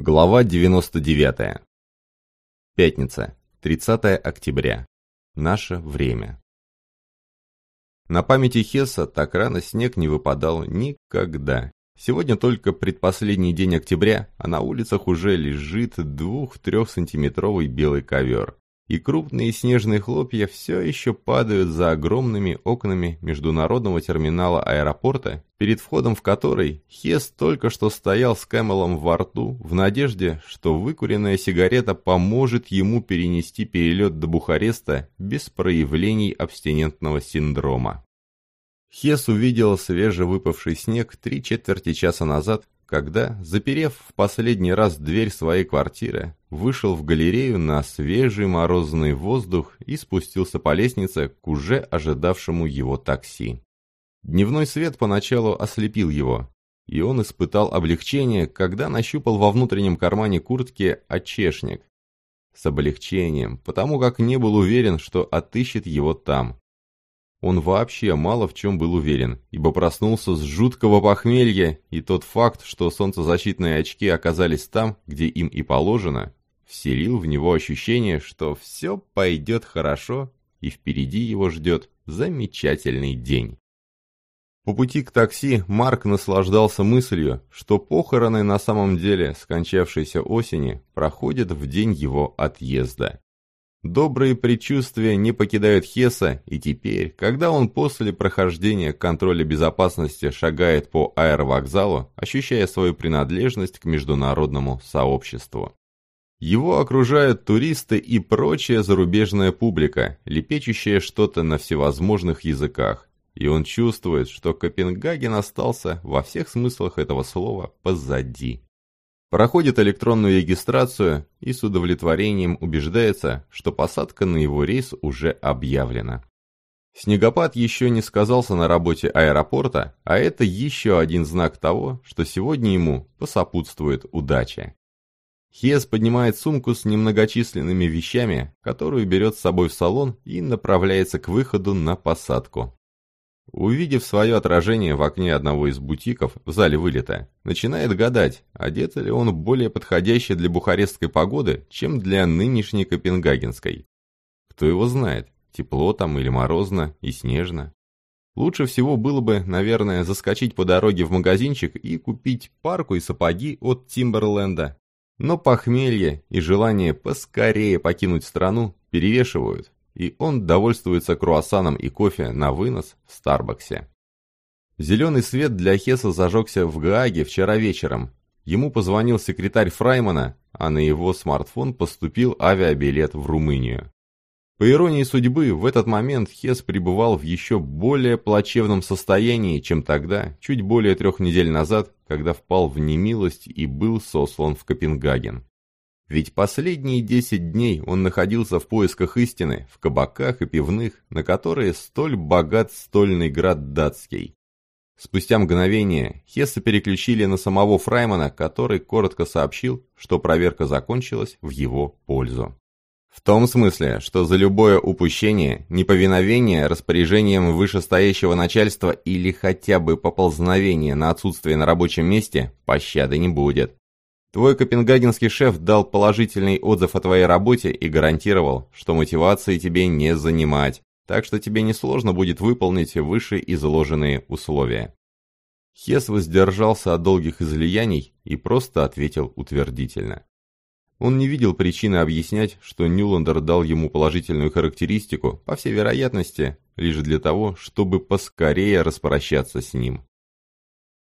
Глава 99. Пятница, 30 октября. Наше время. На памяти Хесса так рано снег не выпадал никогда. Сегодня только предпоследний день октября, а на улицах уже лежит двух-трехсантиметровый белый ковер и крупные снежные хлопья все еще падают за огромными окнами международного терминала аэропорта, перед входом в который Хес только что стоял с Кэмелом во рту в надежде, что выкуренная сигарета поможет ему перенести перелет до Бухареста без проявлений абстинентного синдрома. Хес увидел свежевыпавший снег три четверти часа назад когда, заперев в последний раз дверь своей квартиры, вышел в галерею на свежий морозный воздух и спустился по лестнице к уже ожидавшему его такси. Дневной свет поначалу ослепил его, и он испытал облегчение, когда нащупал во внутреннем кармане куртки очешник. С облегчением, потому как не был уверен, что отыщет его там. Он вообще мало в чем был уверен, ибо проснулся с жуткого похмелья, и тот факт, что солнцезащитные очки оказались там, где им и положено, вселил в него ощущение, что все пойдет хорошо, и впереди его ждет замечательный день. По пути к такси Марк наслаждался мыслью, что похороны на самом деле скончавшейся осени проходят в день его отъезда. Добрые предчувствия не покидают Хесса, и теперь, когда он после прохождения контроля безопасности шагает по аэровокзалу, ощущая свою принадлежность к международному сообществу. Его окружают туристы и прочая зарубежная публика, лепечущая что-то на всевозможных языках, и он чувствует, что Копенгаген остался во всех смыслах этого слова позади проходит электронную регистрацию и с удовлетворением убеждается, что посадка на его рейс уже объявлена. Снегопад еще не сказался на работе аэропорта, а это еще один знак того, что сегодня ему посопутствует удача. Хес поднимает сумку с немногочисленными вещами, которую берет с собой в салон и направляется к выходу на посадку. Увидев свое отражение в окне одного из бутиков в зале вылета, начинает гадать, одет ли он более подходящий для бухарестской погоды, чем для нынешней копенгагенской. Кто его знает, тепло там или морозно и снежно. Лучше всего было бы, наверное, заскочить по дороге в магазинчик и купить парку и сапоги от Тимберленда. Но похмелье и желание поскорее покинуть страну перевешивают, и он довольствуется круассаном и кофе на вынос в Старбаксе. Зеленый свет для Хеса зажегся в Гааге вчера вечером. Ему позвонил секретарь Фраймана, а на его смартфон поступил авиабилет в Румынию. По иронии судьбы, в этот момент Хес пребывал в еще более плачевном состоянии, чем тогда, чуть более трех недель назад, когда впал в немилость и был сослан в Копенгаген. Ведь последние десять дней он находился в поисках истины, в кабаках и пивных, на которые столь богат стольный град датский. Спустя мгновение Хесса переключили на самого Фраймана, который коротко сообщил, что проверка закончилась в его пользу. В том смысле, что за любое упущение, неповиновение распоряжением вышестоящего начальства или хотя бы поползновение на отсутствие на рабочем месте, пощады не будет. Твой копенгагенский шеф дал положительный отзыв о твоей работе и гарантировал, что мотивации тебе не занимать, так что тебе несложно будет выполнить выше изложенные условия. Хес воздержался от долгих излияний и просто ответил утвердительно. Он не видел причины объяснять, что Нюландер дал ему положительную характеристику, по всей вероятности, лишь для того, чтобы поскорее распрощаться с ним.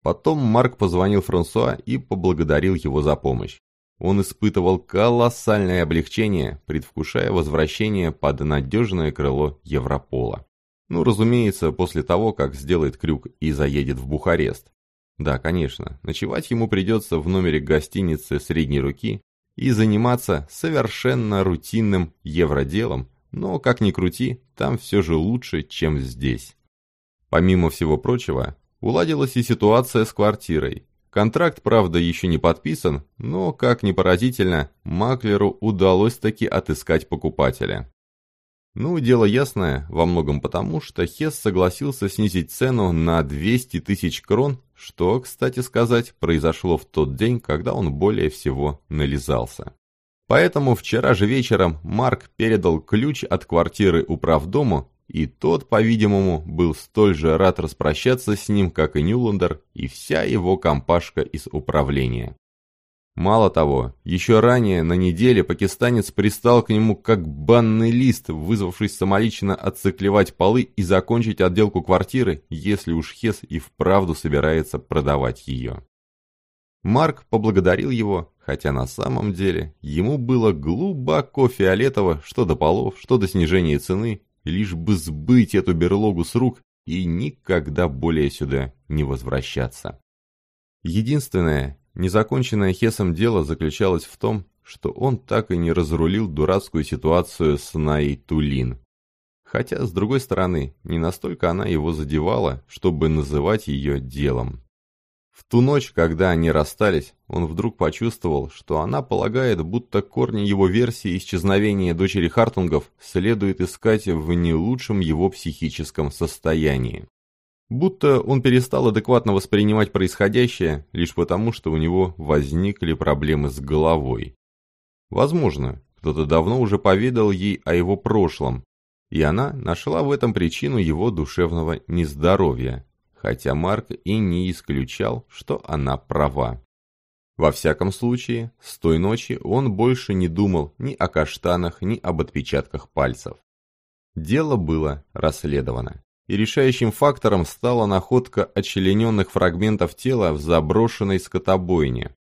Потом Марк позвонил Франсуа и поблагодарил его за помощь. Он испытывал колоссальное облегчение, предвкушая возвращение под надежное крыло Европола. Ну, разумеется, после того, как сделает крюк и заедет в Бухарест. Да, конечно, ночевать ему придется в номере гостиницы средней руки и заниматься совершенно рутинным евроделом, но, как ни крути, там все же лучше, чем здесь. Помимо всего прочего, Уладилась и ситуация с квартирой. Контракт, правда, еще не подписан, но, как ни поразительно, маклеру удалось таки отыскать покупателя. Ну, дело ясное, во многом потому, что Хесс согласился снизить цену на 200 тысяч крон, что, кстати сказать, произошло в тот день, когда он более всего нализался. Поэтому вчера же вечером Марк передал ключ от квартиры управдому, и тот, по-видимому, был столь же рад распрощаться с ним, как и Нюландер и вся его компашка из управления. Мало того, еще ранее на неделе пакистанец пристал к нему как банный лист, вызвавшись самолично отциклевать полы и закончить отделку квартиры, если уж Хес и вправду собирается продавать ее. Марк поблагодарил его, хотя на самом деле ему было глубоко фиолетово, что до полов, что до снижения цены, лишь бы сбыть эту берлогу с рук и никогда более сюда не возвращаться. Единственное, Незаконченное Хесом дело заключалось в том, что он так и не разрулил дурацкую ситуацию с Наей Тулин. Хотя, с другой стороны, не настолько она его задевала, чтобы называть ее делом. В ту ночь, когда они расстались, он вдруг почувствовал, что она полагает, будто корни его версии исчезновения дочери Хартунгов следует искать в не лучшем его психическом состоянии. Будто он перестал адекватно воспринимать происходящее лишь потому, что у него возникли проблемы с головой. Возможно, кто-то давно уже поведал ей о его прошлом, и она нашла в этом причину его душевного нездоровья, хотя Марк и не исключал, что она права. Во всяком случае, с той ночи он больше не думал ни о каштанах, ни об отпечатках пальцев. Дело было расследовано и решающим фактором стала находка отчлененных фрагментов тела в заброшенной скотобойне.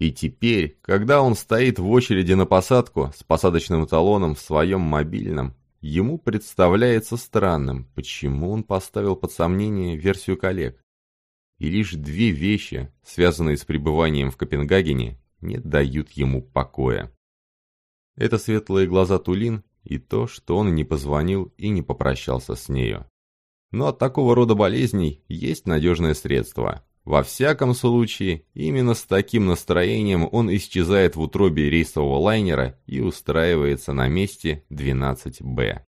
И теперь, когда он стоит в очереди на посадку с посадочным талоном в своем мобильном, ему представляется странным, почему он поставил под сомнение версию коллег. И лишь две вещи, связанные с пребыванием в Копенгагене, не дают ему покоя. Это светлые глаза Тулин и то, что он не позвонил и не попрощался с нею. Но от такого рода болезней есть надежное средство. Во всяком случае, именно с таким настроением он исчезает в утробе рейсового лайнера и устраивается на месте 12Б.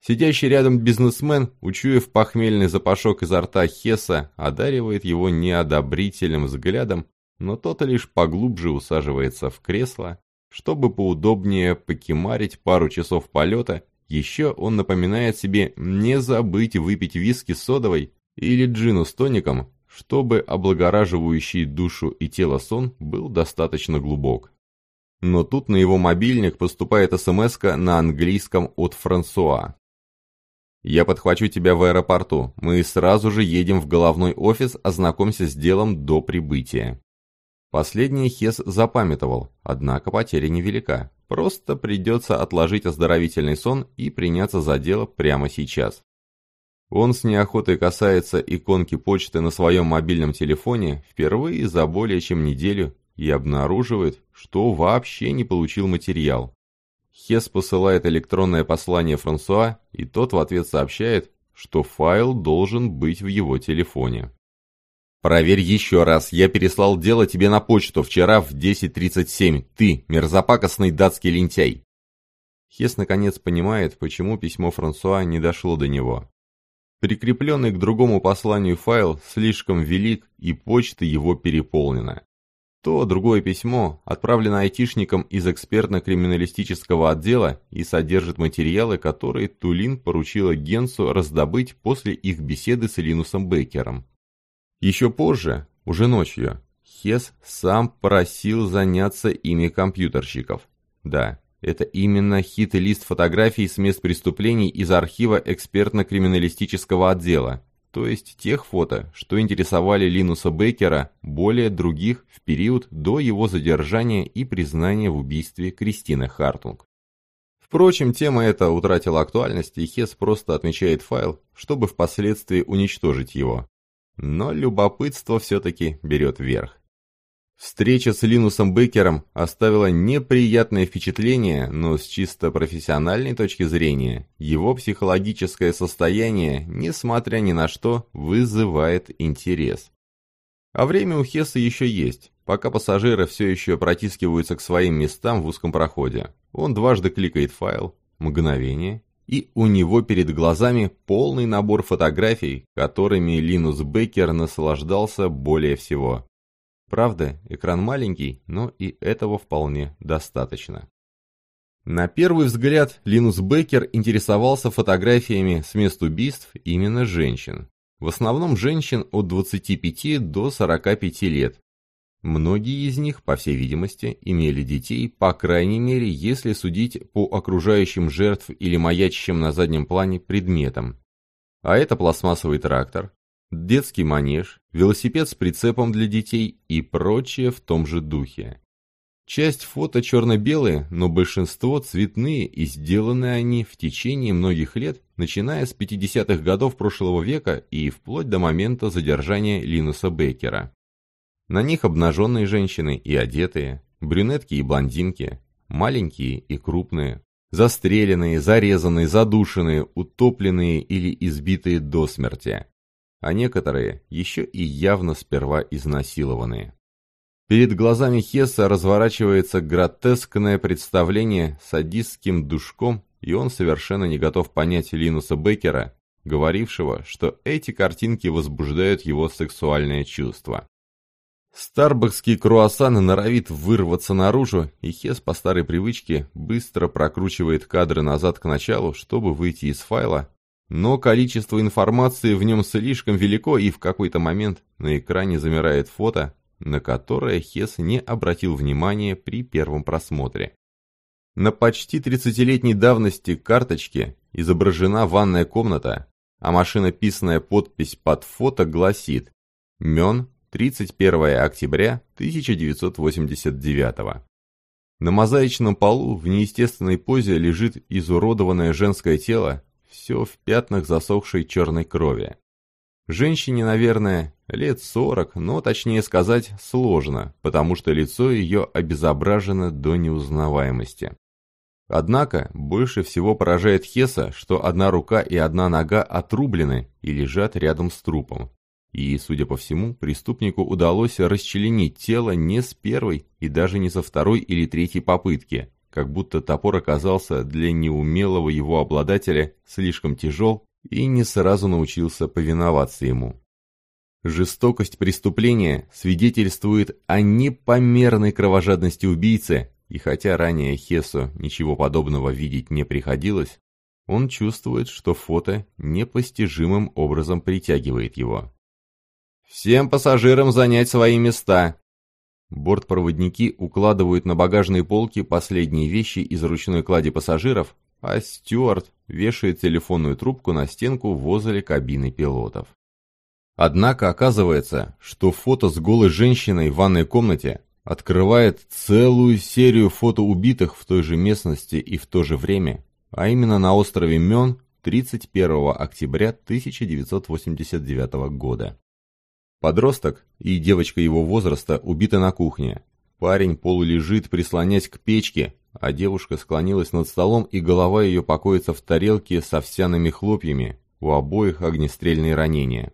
Сидящий рядом бизнесмен, учуяв похмельный запашок изо рта Хесса, одаривает его неодобрительным взглядом, но тот лишь поглубже усаживается в кресло, чтобы поудобнее покемарить пару часов полета еще он напоминает себе не забыть выпить виски с содовой или джину с тоником, чтобы облагораживающий душу и тело сон был достаточно глубок. Но тут на его мобильник поступает смс на английском от Франсуа. «Я подхвачу тебя в аэропорту. Мы сразу же едем в головной офис, ознакомься с делом до прибытия». Последний Хес запамятовал, однако потеря невелика. Просто придется отложить оздоровительный сон и приняться за дело прямо сейчас. Он с неохотой касается иконки почты на своем мобильном телефоне впервые за более чем неделю и обнаруживает, что вообще не получил материал. Хес посылает электронное послание Франсуа, и тот в ответ сообщает, что файл должен быть в его телефоне. «Проверь еще раз, я переслал дело тебе на почту вчера в 10.37. Ты, мерзопакостный датский лентяй!» Хес наконец понимает, почему письмо Франсуа не дошло до него. Прикрепленный к другому посланию файл слишком велик, и почта его переполнена. То другое письмо отправлено айтишникам из экспертно-криминалистического отдела и содержит материалы, которые Тулин поручила Генсу раздобыть после их беседы с Линусом Беккером. Еще позже, уже ночью, Хес сам просил заняться ими компьютерщиков. Да, это именно хит-лист фотографий с мест преступлений из архива экспертно-криминалистического отдела, то есть тех фото, что интересовали Линуса Беккера более других в период до его задержания и признания в убийстве Кристины Хартунг. Впрочем, тема эта утратила актуальность, и Хес просто отмечает файл, чтобы впоследствии уничтожить его. Но любопытство все-таки берет верх. Встреча с Линусом Беккером оставила неприятное впечатление, но с чисто профессиональной точки зрения, его психологическое состояние, несмотря ни на что, вызывает интерес. А время у Хесса еще есть, пока пассажиры все еще протискиваются к своим местам в узком проходе. Он дважды кликает файл, мгновение, и у него перед глазами полный набор фотографий, которыми Линус Беккер наслаждался более всего. Правда, экран маленький, но и этого вполне достаточно. На первый взгляд Линус Беккер интересовался фотографиями с мест убийств именно женщин. В основном женщин от 25 до 45 лет, Многие из них, по всей видимости, имели детей, по крайней мере, если судить по окружающим жертв или маячащим на заднем плане предметам. А это пластмассовый трактор, детский манеж, велосипед с прицепом для детей и прочее в том же духе. Часть фото черно-белые, но большинство цветные и сделаны они в течение многих лет, начиная с 50-х годов прошлого века и вплоть до момента задержания Линуса Бейкера. На них обнаженные женщины и одетые, брюнетки и блондинки, маленькие и крупные, застреленные, зарезанные, задушенные, утопленные или избитые до смерти, а некоторые еще и явно сперва изнасилованные. Перед глазами Хесса разворачивается гротескное представление с садистским душком, и он совершенно не готов понять Линуса Беккера, говорившего, что эти картинки возбуждают его сексуальное чувство. Старбакский круассан норовит вырваться наружу, и Хес по старой привычке быстро прокручивает кадры назад к началу, чтобы выйти из файла, но количество информации в нем слишком велико, и в какой-то момент на экране замирает фото, на которое Хес не обратил внимания при первом просмотре. На почти 30-летней давности карточке изображена ванная комната, а машинописная подпись под фото гласит «Мен 31 октября 1989 На мозаичном полу в неестественной позе лежит изуродованное женское тело, все в пятнах засохшей черной крови. Женщине, наверное, лет 40, но точнее сказать сложно, потому что лицо ее обезображено до неузнаваемости. Однако, больше всего поражает Хеса, что одна рука и одна нога отрублены и лежат рядом с трупом. И, судя по всему, преступнику удалось расчленить тело не с первой и даже не со второй или третьей попытки, как будто топор оказался для неумелого его обладателя слишком тяжел и не сразу научился повиноваться ему. Жестокость преступления свидетельствует о непомерной кровожадности убийцы, и хотя ранее Хесу ничего подобного видеть не приходилось, он чувствует, что фото непостижимым образом притягивает его. «Всем пассажирам занять свои места!» Бортпроводники укладывают на багажные полки последние вещи из ручной клади пассажиров, а стюард вешает телефонную трубку на стенку возле кабины пилотов. Однако оказывается, что фото с голой женщиной в ванной комнате открывает целую серию фото убитых в той же местности и в то же время, а именно на острове Мён 31 октября 1989 года. Подросток и девочка его возраста убиты на кухне. Парень полулежит, прислонясь к печке, а девушка склонилась над столом, и голова ее покоится в тарелке с овсяными хлопьями, у обоих огнестрельные ранения.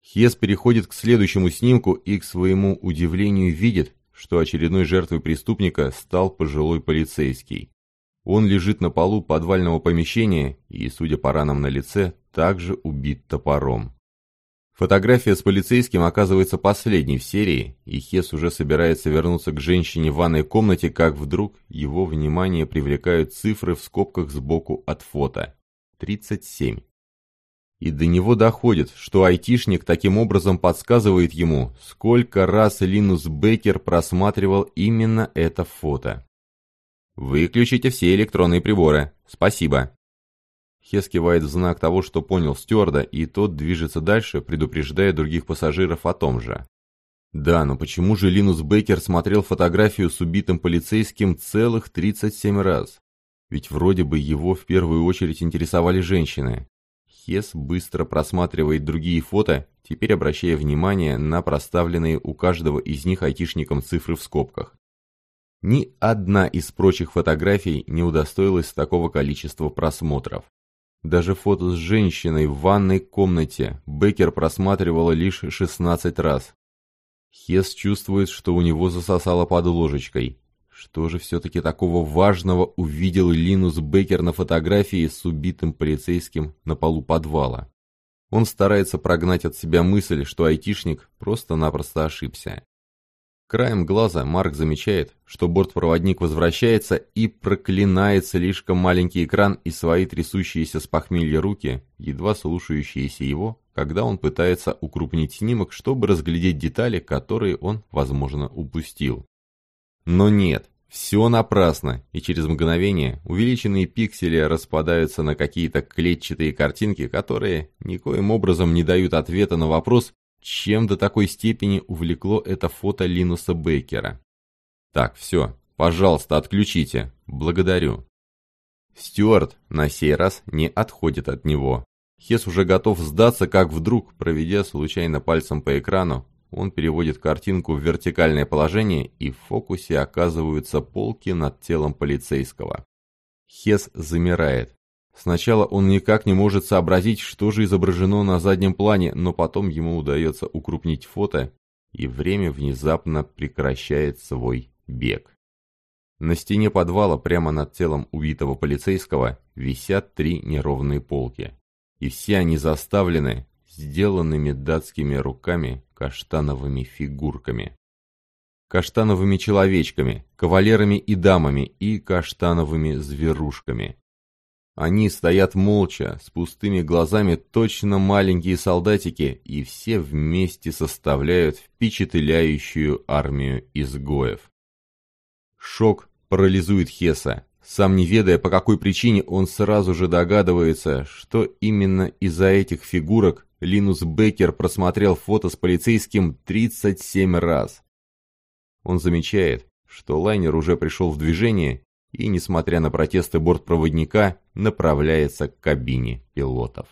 Хес переходит к следующему снимку и, к своему удивлению, видит, что очередной жертвой преступника стал пожилой полицейский. Он лежит на полу подвального помещения и, судя по ранам на лице, также убит топором. Фотография с полицейским оказывается последней в серии, и Хес уже собирается вернуться к женщине в ванной комнате, как вдруг его внимание привлекают цифры в скобках сбоку от фото. 37. И до него доходит, что айтишник таким образом подсказывает ему, сколько раз Линус Беккер просматривал именно это фото. «Выключите все электронные приборы. Спасибо», Хес кивает в знак того, что понял стюарда, и тот движется дальше, предупреждая других пассажиров о том же. Да, но почему же Линус Бейкер смотрел фотографию с убитым полицейским целых 37 раз? Ведь вроде бы его в первую очередь интересовали женщины. Хес быстро просматривает другие фото, теперь обращая внимание на проставленные у каждого из них айтишником цифры в скобках. Ни одна из прочих фотографий не удостоилась такого количества просмотров. Даже фото с женщиной в ванной комнате Беккер просматривала лишь 16 раз. Хес чувствует, что у него засосало под ложечкой. Что же все-таки такого важного увидел Линус Беккер на фотографии с убитым полицейским на полу подвала? Он старается прогнать от себя мысль, что айтишник просто-напросто ошибся. Краем глаза Марк замечает, что бортпроводник возвращается и проклинает слишком маленький экран и свои трясущиеся с похмелья руки, едва слушающиеся его, когда он пытается укрупнить снимок, чтобы разглядеть детали, которые он, возможно, упустил. Но нет, все напрасно, и через мгновение увеличенные пиксели распадаются на какие-то клетчатые картинки, которые никоим образом не дают ответа на вопрос, чем до такой степени увлекло это фото Линуса Бейкера. Так, все, пожалуйста, отключите. Благодарю. Стюарт на сей раз не отходит от него. Хес уже готов сдаться, как вдруг, проведя случайно пальцем по экрану, он переводит картинку в вертикальное положение, и в фокусе оказываются полки над телом полицейского. Хес замирает. Сначала он никак не может сообразить, что же изображено на заднем плане, но потом ему удается укрупнить фото, и время внезапно прекращает свой бег. На стене подвала прямо над телом убитого полицейского висят три неровные полки. И все они заставлены сделанными датскими руками каштановыми фигурками. Каштановыми человечками, кавалерами и дамами и каштановыми зверушками. Они стоят молча, с пустыми глазами, точно маленькие солдатики, и все вместе составляют впечатляющую армию изгоев. Шок парализует Хеса. Сам не ведая, по какой причине, он сразу же догадывается, что именно из-за этих фигурок Линус Беккер просмотрел фото с полицейским 37 раз. Он замечает, что лайнер уже пришел в движение и, несмотря на протесты бортпроводника, направляется к кабине пилотов.